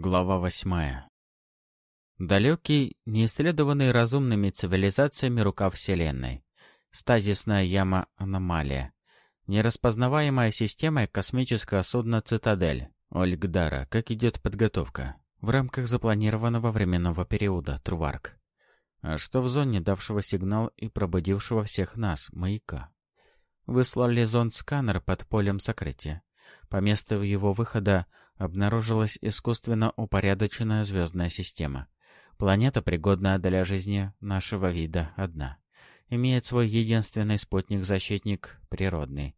Глава восьмая. Далекий, неисследованный разумными цивилизациями рукав Вселенной. Стазисная яма-аномалия. Нераспознаваемая система космического судна «Цитадель». Ольгдара. Как идет подготовка? В рамках запланированного временного периода. Труварк. А что в зоне, давшего сигнал и пробудившего всех нас, маяка? Выслали зонд-сканер под полем сокрытия. По месту его выхода обнаружилась искусственно упорядоченная звездная система. Планета, пригодная для жизни нашего вида, одна. Имеет свой единственный спутник-защитник, природный.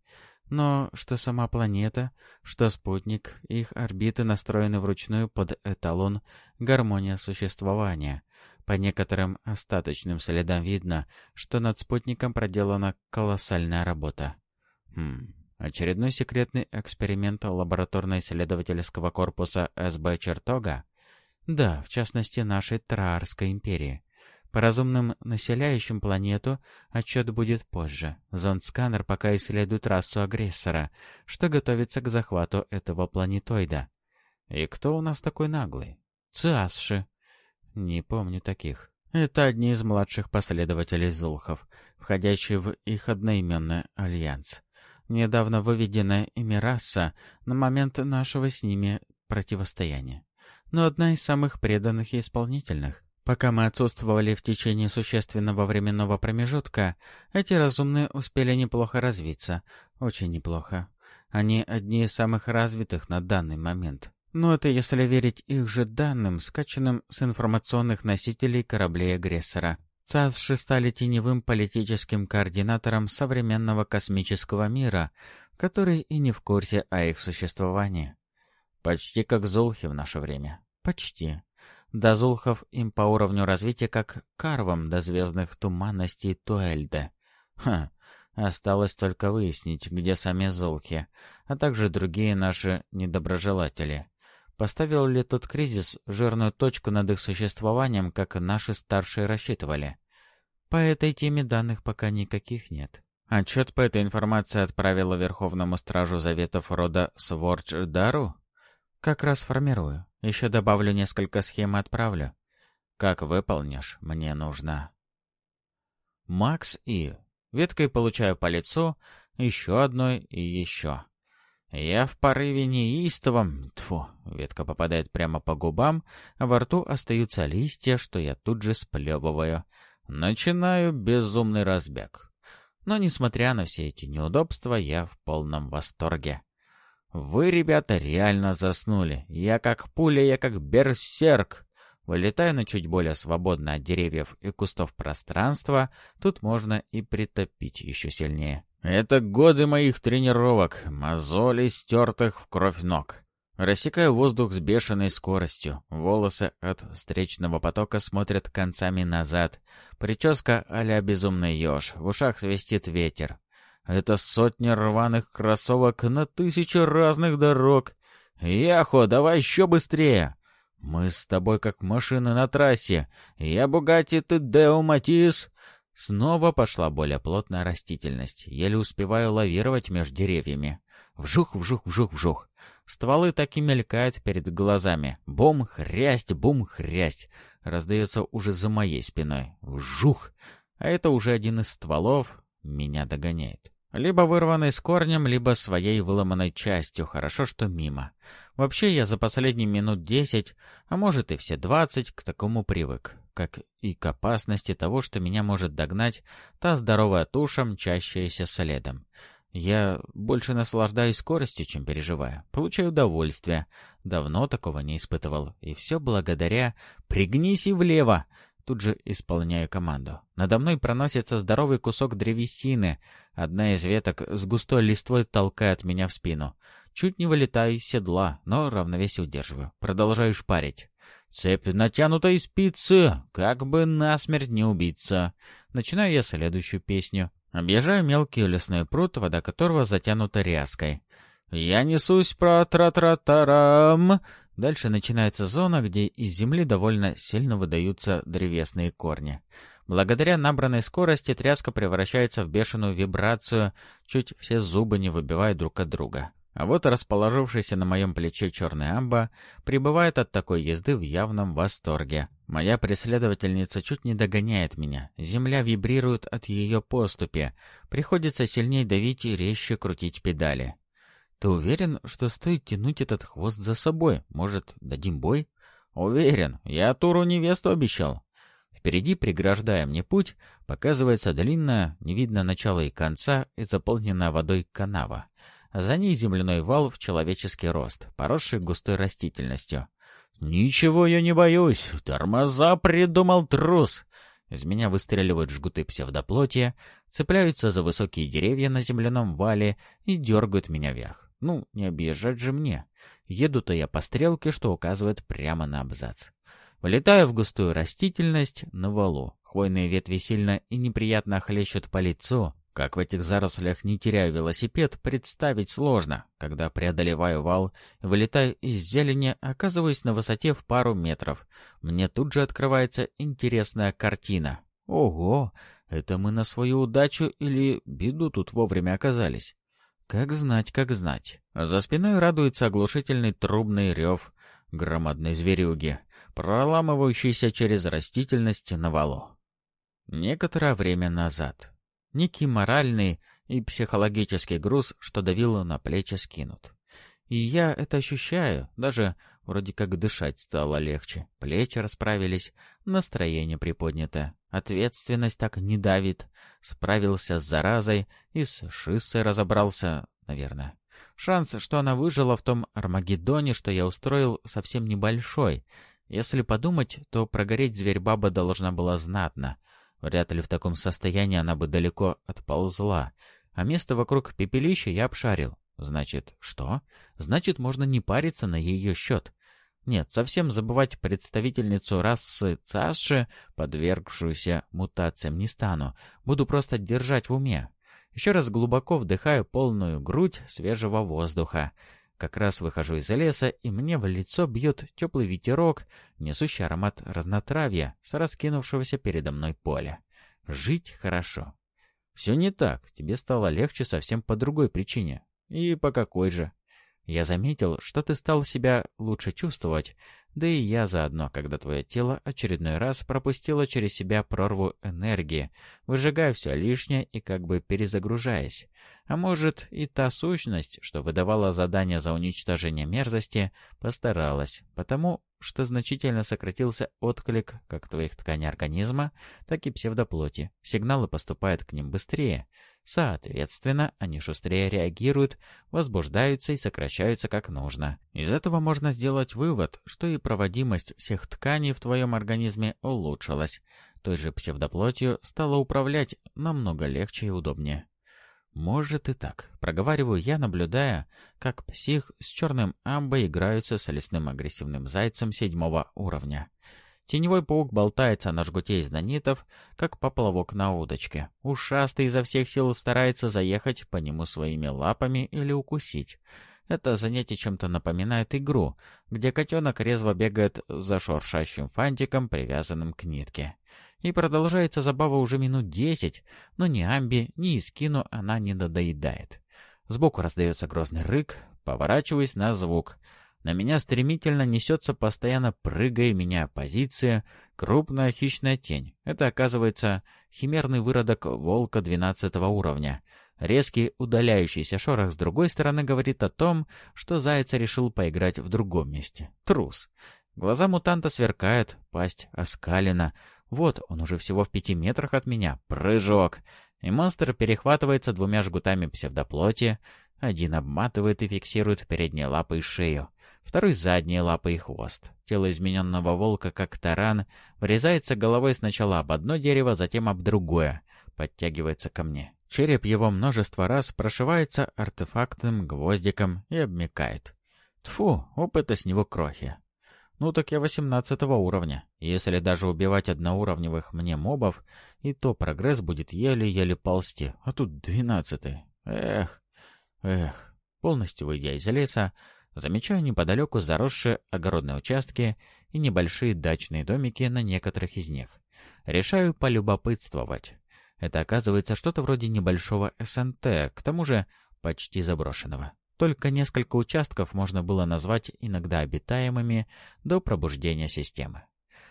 Но что сама планета, что спутник, их орбиты настроены вручную под эталон гармония существования. По некоторым остаточным следам видно, что над спутником проделана колоссальная работа. Хм, очередной секретный эксперимент лабораторно-исследовательского корпуса СБ «Чертога»? Да, в частности, нашей Траарской империи. По разумным населяющим планету отчет будет позже. Зонд-сканер пока исследует расу агрессора, что готовится к захвату этого планетоида. И кто у нас такой наглый? Циасши. Не помню таких. Это одни из младших последователей Зулхов, входящие в их одноименный альянс. Недавно выведенная ими раса на момент нашего с ними противостояния. Но одна из самых преданных и исполнительных. Пока мы отсутствовали в течение существенного временного промежутка, эти разумные успели неплохо развиться. Очень неплохо. Они одни из самых развитых на данный момент. Но это если верить их же данным, скачанным с информационных носителей кораблей агрессора. ЦАСши стали теневым политическим координатором современного космического мира, который и не в курсе о их существовании. Почти как Зулхи в наше время. Почти. До Зулхов им по уровню развития как карвам до звездных туманностей Туэльде. Ха, осталось только выяснить, где сами Зулхи, а также другие наши недоброжелатели. Поставил ли тот кризис жирную точку над их существованием, как наши старшие рассчитывали? По этой теме данных пока никаких нет. Отчет по этой информации отправила Верховному Стражу Заветов рода Сворчдару? Как раз формирую. Еще добавлю несколько схем и отправлю. Как выполнишь, мне нужно. Макс И. Веткой получаю по лицу, еще одной и еще. Я в порыве неистовом... Тьфу, ветка попадает прямо по губам, а во рту остаются листья, что я тут же сплевываю. Начинаю безумный разбег. Но, несмотря на все эти неудобства, я в полном восторге. Вы, ребята, реально заснули. Я как пуля, я как берсерк. Вылетаю на чуть более свободное от деревьев и кустов пространство, тут можно и притопить еще сильнее. Это годы моих тренировок, мозолей, стертых в кровь ног. Рассекаю воздух с бешеной скоростью. Волосы от встречного потока смотрят концами назад. Прическа а-ля безумный еж. В ушах свистит ветер. Это сотни рваных кроссовок на тысячи разных дорог. Яхо, давай еще быстрее. Мы с тобой как машины на трассе. Я Бугатти, ты Део Матис. Снова пошла более плотная растительность. Еле успеваю лавировать между деревьями. Вжух, вжух, вжух, вжух. Стволы так и мелькают перед глазами. Бум, хрясть, бум, хрясть. Раздается уже за моей спиной. Вжух. А это уже один из стволов меня догоняет. Либо вырванный с корнем, либо своей выломанной частью, хорошо, что мимо. Вообще, я за последние минут десять, а может и все двадцать, к такому привык, как и к опасности того, что меня может догнать та здоровая туша, мчащаяся следом. Я больше наслаждаюсь скоростью, чем переживаю. Получаю удовольствие. Давно такого не испытывал. И все благодаря «Пригнись и влево!» Тут же исполняю команду. Надо мной проносится здоровый кусок древесины. Одна из веток с густой листвой толкает меня в спину. Чуть не вылетаю из седла, но равновесие удерживаю. Продолжаю шпарить. Цепь натянута из спицы, как бы насмерть не убиться. Начинаю я следующую песню. Объезжаю мелкий лесной пруд, вода которого затянута ряской. Я несусь про тра-тра-тарам, Дальше начинается зона, где из земли довольно сильно выдаются древесные корни. Благодаря набранной скорости тряска превращается в бешеную вибрацию, чуть все зубы не выбивая друг от друга. А вот расположившийся на моем плече черный амба пребывает от такой езды в явном восторге. Моя преследовательница чуть не догоняет меня. Земля вибрирует от ее поступи. Приходится сильнее давить и резче крутить педали. Ты уверен, что стоит тянуть этот хвост за собой? Может, дадим бой? Уверен. Я Туру невесту обещал. Впереди, преграждая мне путь, показывается длинная, не видно начала и конца, и заполненная водой канава. За ней земляной вал в человеческий рост, поросший густой растительностью. «Ничего я не боюсь! Тормоза придумал трус!» Из меня выстреливают жгуты псевдоплоти, цепляются за высокие деревья на земляном вале и дергают меня вверх. Ну, не объезжать же мне. Еду-то я по стрелке, что указывает прямо на абзац. Влетаю в густую растительность на валу. Хвойные ветви сильно и неприятно хлещут по лицу, как в этих зарослях не теряю велосипед, представить сложно. Когда преодолеваю вал, вылетаю из зелени, оказываюсь на высоте в пару метров. Мне тут же открывается интересная картина. Ого, это мы на свою удачу или беду тут вовремя оказались? Как знать, как знать. За спиной радуется оглушительный трубный рев громадной зверюги, проламывающийся через растительность на валу. Некоторое время назад Некий моральный и психологический груз, что давило на плечи, скинут. И я это ощущаю, даже вроде как дышать стало легче. Плечи расправились, настроение приподнято. Ответственность так не давит. Справился с заразой и с шиссой разобрался, наверное. Шанс, что она выжила в том Армагеддоне, что я устроил, совсем небольшой. Если подумать, то прогореть зверь-баба должна была знатно — Вряд ли в таком состоянии она бы далеко отползла. А место вокруг пепелища я обшарил. Значит, что? Значит, можно не париться на ее счет. Нет, совсем забывать представительницу расы Цаши, подвергшуюся мутациям, не стану. Буду просто держать в уме. Еще раз глубоко вдыхаю полную грудь свежего воздуха. Как раз выхожу из леса, и мне в лицо бьет теплый ветерок, несущий аромат разнотравья с раскинувшегося передо мной поля. Жить хорошо. Все не так, тебе стало легче совсем по другой причине. И по какой же? Я заметил, что ты стал себя лучше чувствовать, да и я заодно, когда твое тело очередной раз пропустило через себя прорву энергии, выжигая все лишнее и как бы перезагружаясь. А может, и та сущность, что выдавала задание за уничтожение мерзости, постаралась, потому что значительно сократился отклик как твоих тканей организма, так и псевдоплоти. Сигналы поступают к ним быстрее. Соответственно, они шустрее реагируют, возбуждаются и сокращаются как нужно. Из этого можно сделать вывод, что и проводимость всех тканей в твоем организме улучшилась. Той же псевдоплотью стало управлять намного легче и удобнее. «Может и так», — проговариваю я, наблюдая, как псих с черным амбо играются с лесным агрессивным зайцем седьмого уровня. Теневой паук болтается на жгуте из нанитов, как поплавок на удочке. Ушастый изо всех сил старается заехать по нему своими лапами или укусить. Это занятие чем-то напоминает игру, где котенок резво бегает за шуршащим фантиком, привязанным к нитке. И продолжается забава уже минут десять, но ни Амби, ни Искину она не надоедает. Сбоку раздается грозный рык, поворачиваясь на звук. На меня стремительно несется, постоянно прыгая, меня позиция, крупная хищная тень. Это, оказывается, химерный выродок волка двенадцатого уровня. Резкий удаляющийся шорох с другой стороны говорит о том, что заяц решил поиграть в другом месте. Трус. Глаза мутанта сверкают, пасть оскалена, вот, он уже всего в пяти метрах от меня. Прыжок. И монстр перехватывается двумя жгутами псевдоплоти. Один обматывает и фиксирует передние лапы и шею. Второй — задние лапы и хвост. Тело измененного волка, как таран, врезается головой сначала об одно дерево, затем об другое. Подтягивается ко мне. Череп его множество раз прошивается артефактным гвоздиком и обмекает. Тфу, опыта с него крохи. Ну так я восемнадцатого уровня. Если даже убивать одноуровневых мне мобов, и то прогресс будет еле-еле ползти. А тут двенадцатый. Эх, эх. Полностью выйдя из леса, замечаю неподалеку заросшие огородные участки и небольшие дачные домики на некоторых из них. Решаю полюбопытствовать. Это оказывается что-то вроде небольшого СНТ, к тому же почти заброшенного. Только несколько участков можно было назвать иногда обитаемыми до пробуждения системы.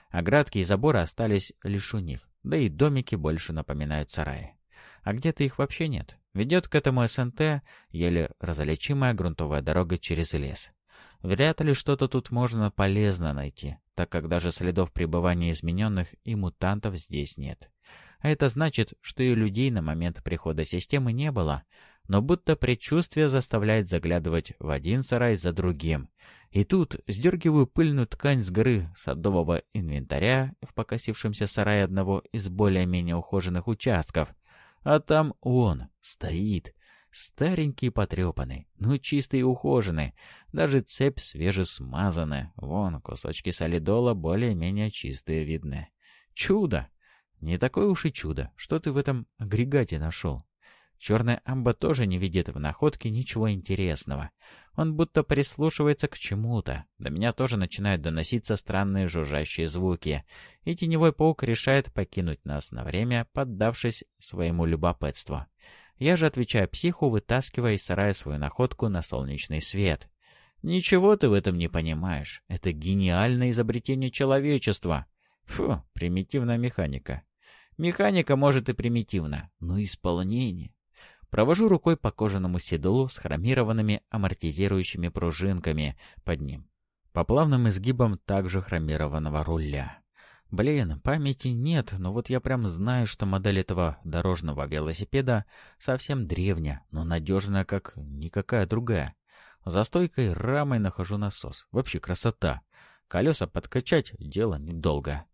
Оградки и заборы остались лишь у них, да и домики больше напоминают сараи. А где-то их вообще нет. Ведет к этому СНТ еле различимая грунтовая дорога через лес. Вряд ли что-то тут можно полезно найти, так как даже следов пребывания измененных и мутантов здесь нет. А это значит, что и людей на момент прихода системы не было, но будто предчувствие заставляет заглядывать в один сарай за другим. И тут сдергиваю пыльную ткань с горы садового инвентаря в покосившемся сарае одного из более-менее ухоженных участков. А там он стоит, старенький потрепанный, но чистый и ухоженный. Даже цепь свежесмазанная. Вон, кусочки солидола более-менее чистые видны. Чудо! Не такое уж и чудо. Что ты в этом агрегате нашел? Черная амба тоже не видит в находке ничего интересного. Он будто прислушивается к чему-то. До меня тоже начинают доноситься странные жужжащие звуки. И теневой паук решает покинуть нас на время, поддавшись своему любопытству. Я же отвечаю психу, вытаскивая из сарая свою находку на солнечный свет. Ничего ты в этом не понимаешь. Это гениальное изобретение человечества. Фу, примитивная механика. Механика может и примитивна, но исполнение... Провожу рукой по кожаному седлу с хромированными амортизирующими пружинками под ним. По плавным изгибам также хромированного руля. Блин, памяти нет, но вот я прям знаю, что модель этого дорожного велосипеда совсем древняя, но надежная, как никакая другая. За стойкой рамой нахожу насос. Вообще красота. Колеса подкачать — дело недолго.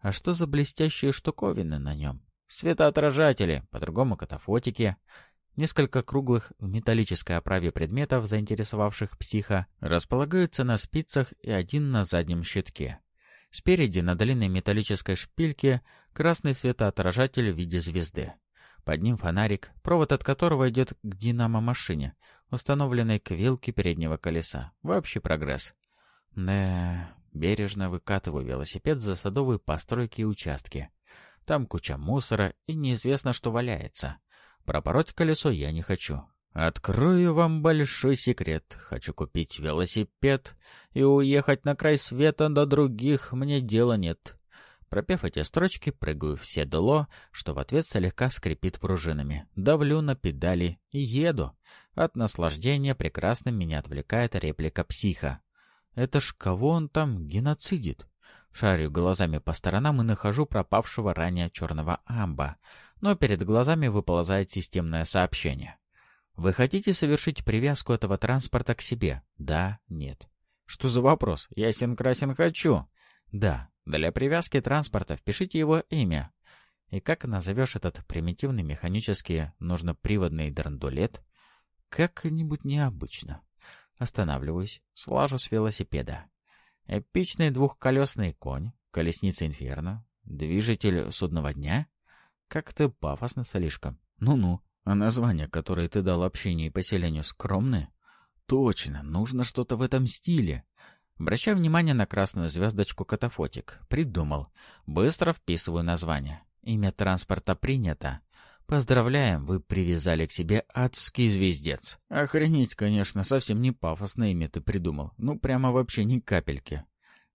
А что за блестящие штуковины на нем? Светоотражатели, по-другому катафотики. Несколько круглых в металлической оправе предметов, заинтересовавших психа, располагаются на спицах и один на заднем щитке. Спереди на длинной металлической шпильке красный светоотражатель в виде звезды. Под ним фонарик, провод от которого идет к динамо-машине, установленной к вилке переднего колеса. Вообще прогресс. Да, бережно выкатываю велосипед за садовые постройки и участки. Там куча мусора и неизвестно, что валяется. Пропороть колесо я не хочу. Открою вам большой секрет. Хочу купить велосипед и уехать на край света, до других мне дела нет. Пропев эти строчки, прыгаю в седло, что в ответ слегка скрипит пружинами. Давлю на педали и еду. От наслаждения прекрасно меня отвлекает реплика психа. Это ж кого он там геноцидит? Шарю глазами по сторонам и нахожу пропавшего ранее черного амба — но перед глазами выползает системное сообщение. Вы хотите совершить привязку этого транспорта к себе? Да, нет. Что за вопрос? Ясен-красен хочу. Да, для привязки транспорта впишите его имя. И как назовешь этот примитивный механический нужно-приводный драндулет? Как-нибудь необычно. Останавливаюсь, слажу с велосипеда. Эпичный двухколесный конь, колесница инферно, движитель судного дня — как-то пафосно слишком. Ну-ну. А названия, которые ты дал общению и поселению, скромные? Точно, нужно что-то в этом стиле. Обращаю внимание на красную звездочку катафотик. Придумал. Быстро вписываю название. Имя транспорта принято. Поздравляем, вы привязали к себе адский звездец. Охренеть, конечно, совсем не пафосное имя ты придумал. Ну, прямо вообще ни капельки.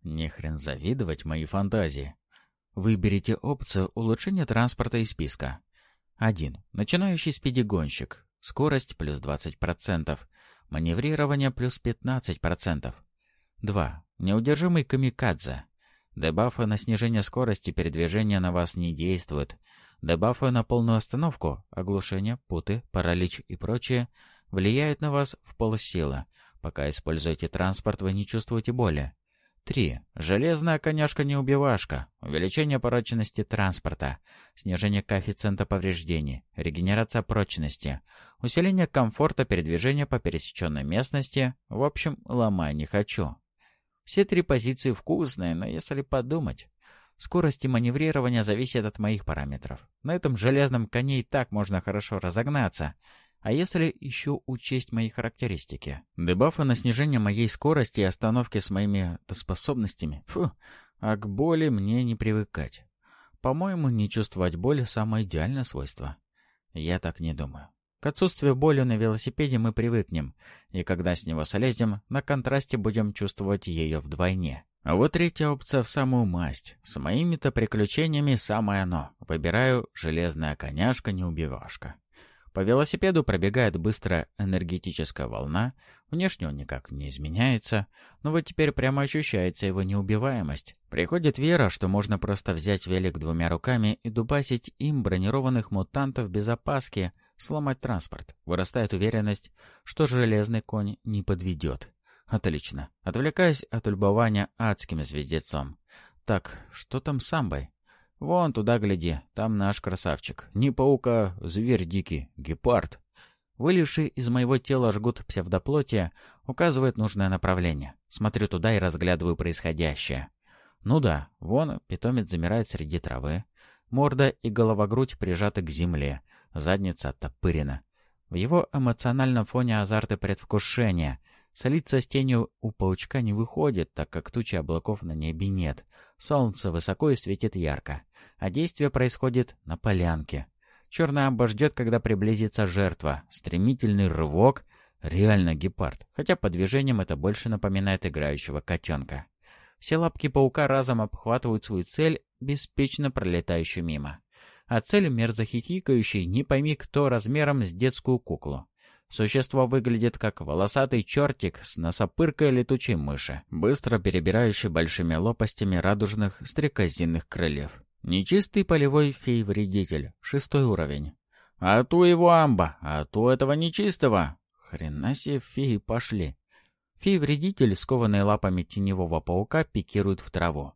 Не хрен завидовать моей фантазии. Выберите опцию улучшения транспорта из списка. 1. Начинающий спидигонщик. Скорость плюс 20%. Маневрирование плюс 15%. 2. Неудержимый камикадзе. Дебафы на снижение скорости передвижения на вас не действуют. Дебафы на полную остановку, оглушение, путы, паралич и прочее влияют на вас в полсилы. Пока используете транспорт, вы не чувствуете боли. 3. Железная коняшка-неубивашка. Увеличение прочности транспорта. Снижение коэффициента повреждений. Регенерация прочности. Усиление комфорта передвижения по пересеченной местности. В общем, ломай не хочу. Все три позиции вкусные, но если подумать... Скорость и маневрирование зависят от моих параметров. На этом железном коне и так можно хорошо разогнаться. А если еще учесть мои характеристики? Дебафы на снижение моей скорости и остановки с моими способностями? Фу, а к боли мне не привыкать. По-моему, не чувствовать боли — самое идеальное свойство. Я так не думаю. К отсутствию боли на велосипеде мы привыкнем, и когда с него слезем, на контрасте будем чувствовать ее вдвойне. А вот третья опция в самую масть. С моими-то приключениями самое оно. Выбираю железная коняшка-неубивашка. По велосипеду пробегает быстрая энергетическая волна, внешне он никак не изменяется, но вот теперь прямо ощущается его неубиваемость. Приходит вера, что можно просто взять велик двумя руками и дубасить им бронированных мутантов без опаски, сломать транспорт. Вырастает уверенность, что железный конь не подведет. Отлично. Отвлекаюсь от любования адским звездецом. Так, что там самбой? Вон туда гляди, там наш красавчик. Не паук, а зверь дикий, гепард. Вылезший из моего тела жгут псевдоплоти указывает нужное направление. Смотрю туда и разглядываю происходящее. Ну да, вон питомец замирает среди травы. Морда и голова-грудь прижаты к земле, задница оттопырена. В его эмоциональном фоне азарт и предвкушение — Солиться с тенью у паучка не выходит, так как тучи облаков на небе нет. Солнце высоко и светит ярко. А действие происходит на полянке. Черная амба ждет, когда приблизится жертва. Стремительный рывок. Реально гепард. Хотя по движениям это больше напоминает играющего котенка. Все лапки паука разом обхватывают свою цель, беспечно пролетающую мимо. А цель мерзо хихикающий, не пойми кто, размером с детскую куклу. Существо выглядит как волосатый чертик с носопыркой летучей мыши, быстро перебирающий большими лопастями радужных стрекозинных крыльев. Нечистый полевой фей-вредитель, шестой уровень. «А ту его амба, а ту этого нечистого!» Хрена себе феи пошли. Фей-вредитель, скованный лапами теневого паука, пикирует в траву.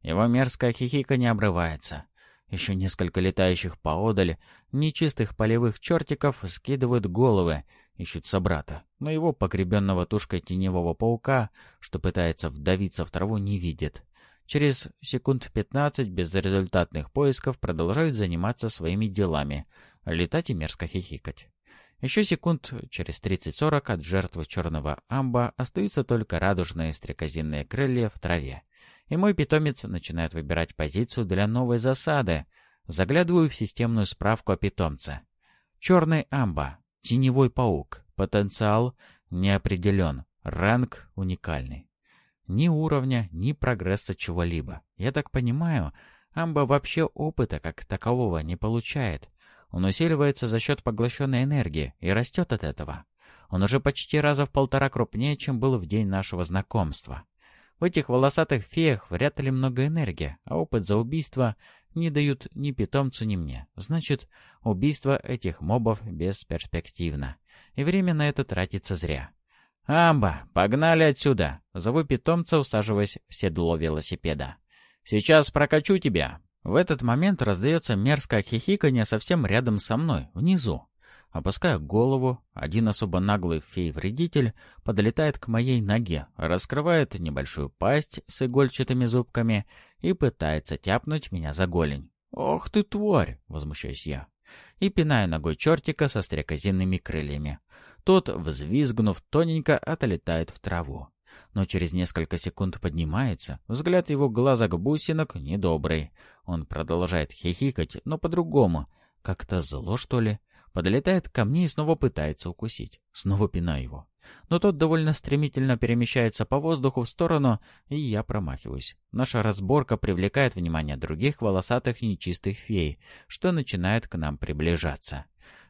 Его мерзкая хихика не обрывается. Еще несколько летающих поодаль, нечистых полевых чертиков скидывают головы, ищут собрата, но его погребенного тушкой теневого паука, что пытается вдавиться в траву, не видит. Через секунд пятнадцать безрезультатных поисков продолжают заниматься своими делами, летать и мерзко хихикать. Еще секунд через 30-40 от жертвы черного амба остаются только радужные стрекозинные крылья в траве и мой питомец начинает выбирать позицию для новой засады. Заглядываю в системную справку о питомце. Черный амба, теневой паук, потенциал не определен, ранг уникальный. Ни уровня, ни прогресса чего-либо. Я так понимаю, амба вообще опыта как такового не получает. Он усиливается за счет поглощенной энергии и растет от этого. Он уже почти раза в полтора крупнее, чем был в день нашего знакомства. В этих волосатых феях вряд ли много энергии, а опыт за убийство не дают ни питомцу, ни мне. Значит, убийство этих мобов бесперспективно. И время на это тратится зря. «Амба, погнали отсюда!» Зову питомца, усаживаясь в седло велосипеда. «Сейчас прокачу тебя!» В этот момент раздается мерзкое хихиканье совсем рядом со мной, внизу. Опускаю голову, один особо наглый фей-вредитель подлетает к моей ноге, раскрывает небольшую пасть с игольчатыми зубками и пытается тяпнуть меня за голень. «Ох ты, тварь!» — возмущаюсь я. И пинаю ногой чертика со стрекозинными крыльями. Тот, взвизгнув, тоненько отлетает в траву. Но через несколько секунд поднимается, взгляд его глазок бусинок недобрый. Он продолжает хихикать, но по-другому. Как-то зло, что ли? Подлетает ко мне и снова пытается укусить. Снова пинаю его. Но тот довольно стремительно перемещается по воздуху в сторону, и я промахиваюсь. Наша разборка привлекает внимание других волосатых нечистых фей, что начинает к нам приближаться.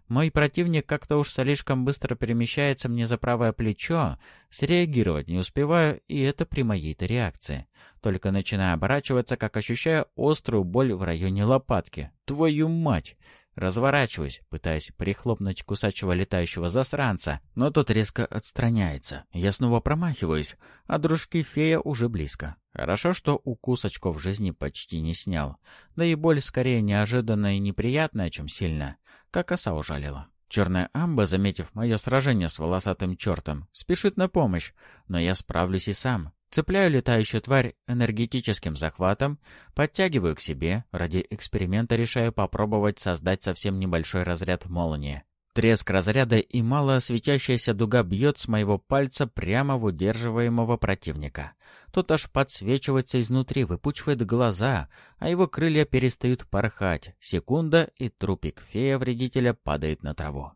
Мой противник как-то уж слишком быстро перемещается мне за правое плечо, среагировать не успеваю, и это при моей-то реакции. Только начинаю оборачиваться, как ощущаю острую боль в районе лопатки. Твою мать! Разворачиваюсь, пытаясь прихлопнуть кусачего летающего засранца, но тот резко отстраняется. Я снова промахиваюсь, а дружки фея уже близко. Хорошо, что укус очков жизни почти не снял. Да и боль скорее неожиданная и неприятная, чем сильная. Как оса ужалила. Черная амба, заметив мое сражение с волосатым чертом, спешит на помощь, но я справлюсь и сам. Цепляю летающую тварь энергетическим захватом, подтягиваю к себе, ради эксперимента решаю попробовать создать совсем небольшой разряд молнии. Треск разряда и мало дуга бьет с моего пальца прямо в удерживаемого противника. Тот аж подсвечивается изнутри, выпучивает глаза, а его крылья перестают порхать. Секунда, и трупик фея-вредителя падает на траву.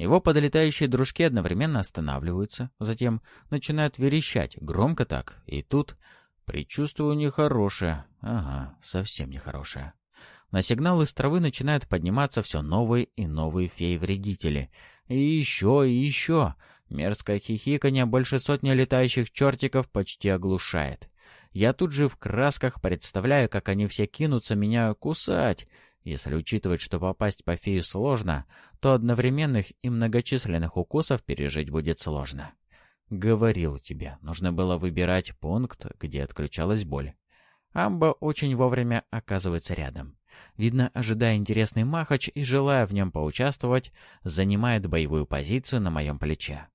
Его подлетающие дружки одновременно останавливаются, затем начинают верещать, громко так, и тут предчувствую нехорошее. Ага, совсем нехорошее. На сигнал из травы начинают подниматься все новые и новые феи-вредители. И еще, и еще. Мерзкое хихиканье больше сотни летающих чертиков почти оглушает. Я тут же в красках представляю, как они все кинутся меня кусать. Если учитывать, что попасть по фею сложно, то одновременных и многочисленных укусов пережить будет сложно. Говорил тебе, нужно было выбирать пункт, где отключалась боль. Амба очень вовремя оказывается рядом. Видно, ожидая интересный махач и желая в нем поучаствовать, занимает боевую позицию на моем плече.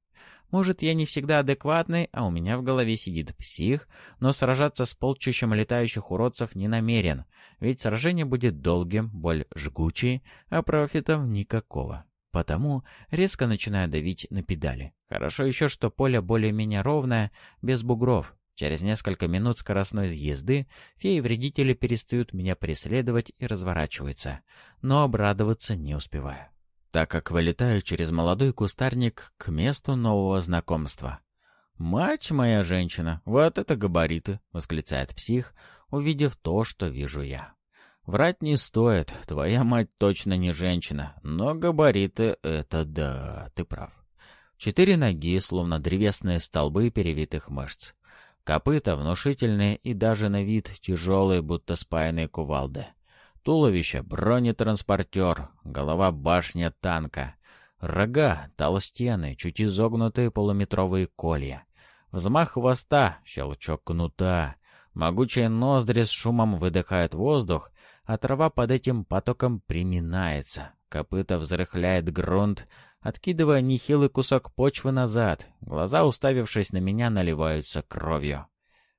Может, я не всегда адекватный, а у меня в голове сидит псих, но сражаться с полчищем летающих уродцев не намерен, ведь сражение будет долгим, боль жгучей, а профитов никакого. Потому резко начинаю давить на педали. Хорошо еще, что поле более-менее ровное, без бугров. Через несколько минут скоростной езды феи-вредители перестают меня преследовать и разворачиваются, но обрадоваться не успеваю, так как вылетаю через молодой кустарник к месту нового знакомства. «Мать моя женщина, вот это габариты!» — восклицает псих, увидев то, что вижу я. «Врать не стоит, твоя мать точно не женщина, но габариты — это да, ты прав». Четыре ноги, словно древесные столбы перевитых мышц. Копыта внушительные и даже на вид тяжелые, будто спаянные кувалды. Туловище — бронетранспортер, голова — башня танка. Рога — толстены, чуть изогнутые полуметровые колья. Взмах хвоста, щелчок кнута. Могучие ноздри с шумом выдыхают воздух, а трава под этим потоком приминается. Копыта взрыхляет грунт, откидывая нехилый кусок почвы назад. Глаза, уставившись на меня, наливаются кровью.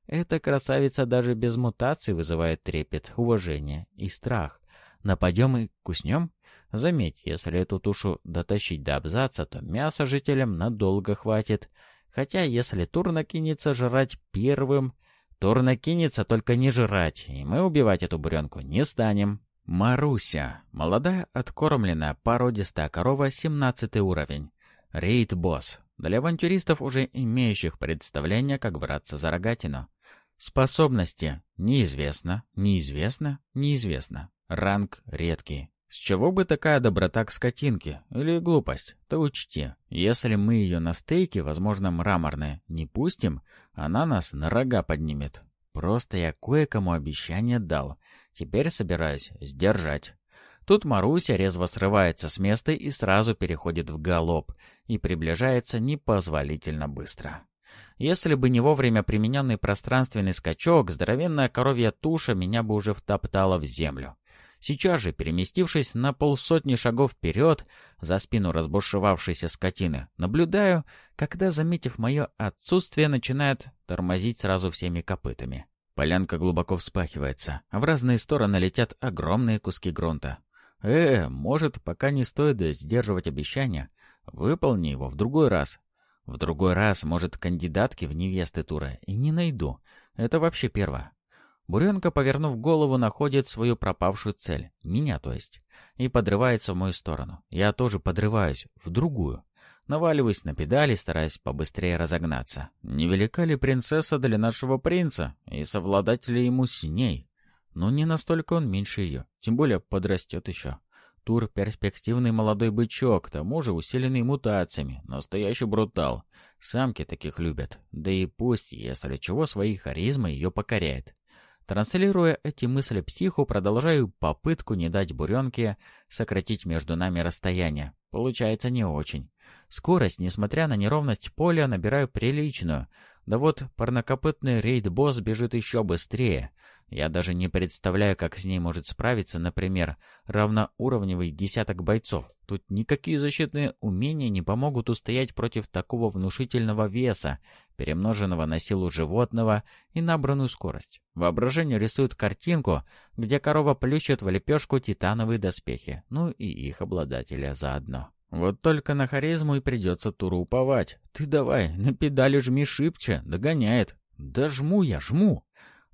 Эта красавица даже без мутаций вызывает трепет, уважение и страх. Нападем и куснем? Заметь, если эту тушу дотащить до абзаца, то мяса жителям надолго хватит. Хотя, если Тур накинется жрать первым, Тур накинется только не жрать, и мы убивать эту буренку не станем. Маруся. Молодая откормленная породистая корова, 17 уровень. Рейд-босс. Для авантюристов, уже имеющих представление, как браться за рогатину. Способности. Неизвестно, неизвестно, неизвестно. Ранг редкий. С чего бы такая доброта к скотинке? Или глупость? То учти, если мы ее на стейке, возможно, мраморные, не пустим, она нас на рога поднимет. Просто я кое-кому обещание дал. Теперь собираюсь сдержать. Тут Маруся резво срывается с места и сразу переходит в галоп и приближается непозволительно быстро. Если бы не вовремя примененный пространственный скачок, здоровенная коровья туша меня бы уже втоптала в землю. Сейчас же, переместившись на полсотни шагов вперед, за спину разбушевавшейся скотины, наблюдаю, когда, заметив мое отсутствие, начинает тормозить сразу всеми копытами. Полянка глубоко вспахивается, а в разные стороны летят огромные куски грунта. Э, может, пока не стоит сдерживать обещания, выполни его в другой раз. В другой раз, может, кандидатки в невесты Тура и не найду. Это вообще первое. Буренка, повернув голову, находит свою пропавшую цель. Меня, то есть. И подрывается в мою сторону. Я тоже подрываюсь. В другую. Наваливаюсь на педали, стараясь побыстрее разогнаться. Невелика ли принцесса для нашего принца? И совладать ли ему с ней? Но не настолько он меньше ее. Тем более подрастет еще. Тур — перспективный молодой бычок, к тому же усиленный мутациями. Настоящий брутал. Самки таких любят. Да и пусть, если чего, своей харизмой ее покоряет. Транслируя эти мысли психу, продолжаю попытку не дать буренке сократить между нами расстояние. Получается не очень. Скорость, несмотря на неровность поля, набираю приличную. Да вот парнокопытный рейд-босс бежит еще быстрее. Я даже не представляю, как с ней может справиться, например, равноуровневый десяток бойцов. Тут никакие защитные умения не помогут устоять против такого внушительного веса, перемноженного на силу животного и набранную скорость. Воображение рисует картинку, где корова плющит в лепешку титановые доспехи, ну и их обладателя заодно. Вот только на харизму и придется Туру уповать. Ты давай, на педали жми шибче, догоняет. Да жму я, жму.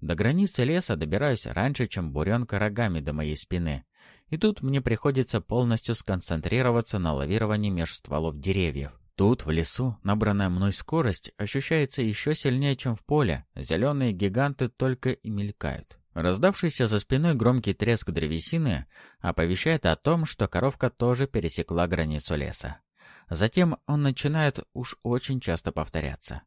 До границы леса добираюсь раньше, чем буренка рогами до моей спины. И тут мне приходится полностью сконцентрироваться на лавировании меж стволов деревьев. Тут, в лесу, набранная мной скорость ощущается еще сильнее, чем в поле. Зеленые гиганты только и мелькают. Раздавшийся за спиной громкий треск древесины оповещает о том, что коровка тоже пересекла границу леса. Затем он начинает уж очень часто повторяться.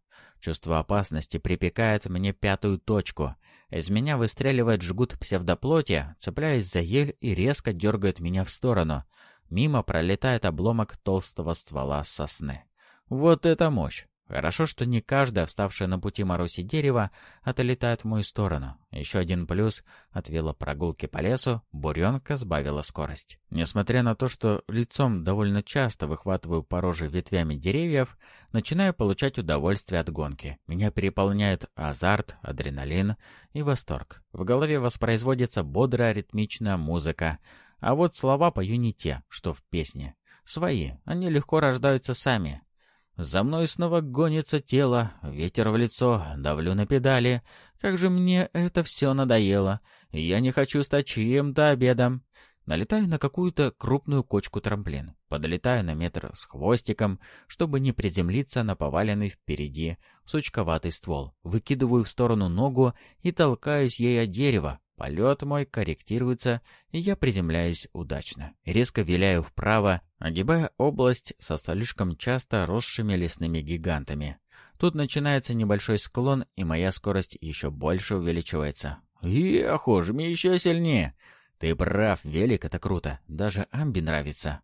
Чувство опасности припекает мне пятую точку. Из меня выстреливает жгут псевдоплоти, цепляясь за ель и резко дергает меня в сторону. Мимо пролетает обломок толстого ствола сосны. Вот это мощь! Хорошо, что не каждое вставшее на пути Маруси дерево отлетает в мою сторону. Еще один плюс — от велопрогулки по лесу буренка сбавила скорость. Несмотря на то, что лицом довольно часто выхватываю порожи ветвями деревьев, начинаю получать удовольствие от гонки. Меня переполняет азарт, адреналин и восторг. В голове воспроизводится бодрая ритмичная музыка, а вот слова пою не те, что в песне. Свои, они легко рождаются сами, за мной снова гонится тело, ветер в лицо, давлю на педали. Как же мне это все надоело. Я не хочу стать чьим-то обедом. Налетаю на какую-то крупную кочку трамплин. Подлетаю на метр с хвостиком, чтобы не приземлиться на поваленный впереди сучковатый ствол. Выкидываю в сторону ногу и толкаюсь ей от дерева. Полет мой корректируется, и я приземляюсь удачно. Резко виляю вправо, огибая область со слишком часто росшими лесными гигантами. Тут начинается небольшой склон, и моя скорость еще больше увеличивается. Еху, жми еще сильнее. Ты прав, велик это круто. Даже Амби нравится.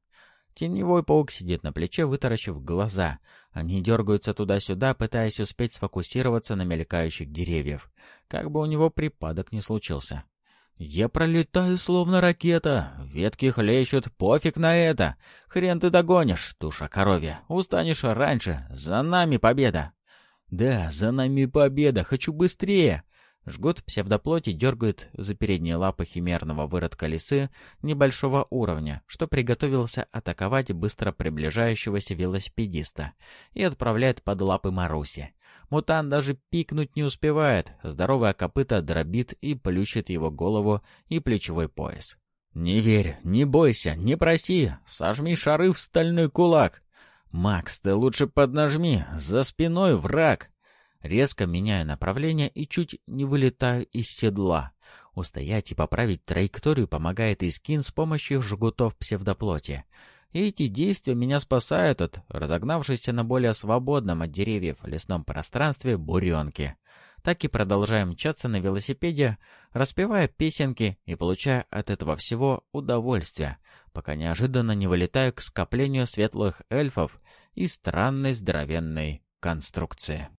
Теневой паук сидит на плече, вытаращив глаза. Они дергаются туда-сюда, пытаясь успеть сфокусироваться на мелькающих деревьев. Как бы у него припадок не случился. «Я пролетаю, словно ракета. Ветки хлещут, пофиг на это. Хрен ты догонишь, туша коровья. Устанешь раньше. За нами победа!» «Да, за нами победа. Хочу быстрее!» Жгут псевдоплоти дергает за передние лапы химерного выродка лисы небольшого уровня, что приготовился атаковать быстро приближающегося велосипедиста и отправляет под лапы Маруси. Мутант даже пикнуть не успевает, здоровая копыта дробит и плющит его голову и плечевой пояс. «Не верь, не бойся, не проси, сожми шары в стальной кулак!» «Макс, ты лучше поднажми, за спиной враг!» Резко меняя направление и чуть не вылетаю из седла. Устоять и поправить траекторию помогает Искин с помощью жгутов псевдоплоти. И эти действия меня спасают от разогнавшейся на более свободном от деревьев лесном пространстве буренки. Так и продолжаем мчаться на велосипеде, распевая песенки и получая от этого всего удовольствие, пока неожиданно не вылетаю к скоплению светлых эльфов и странной здоровенной конструкции.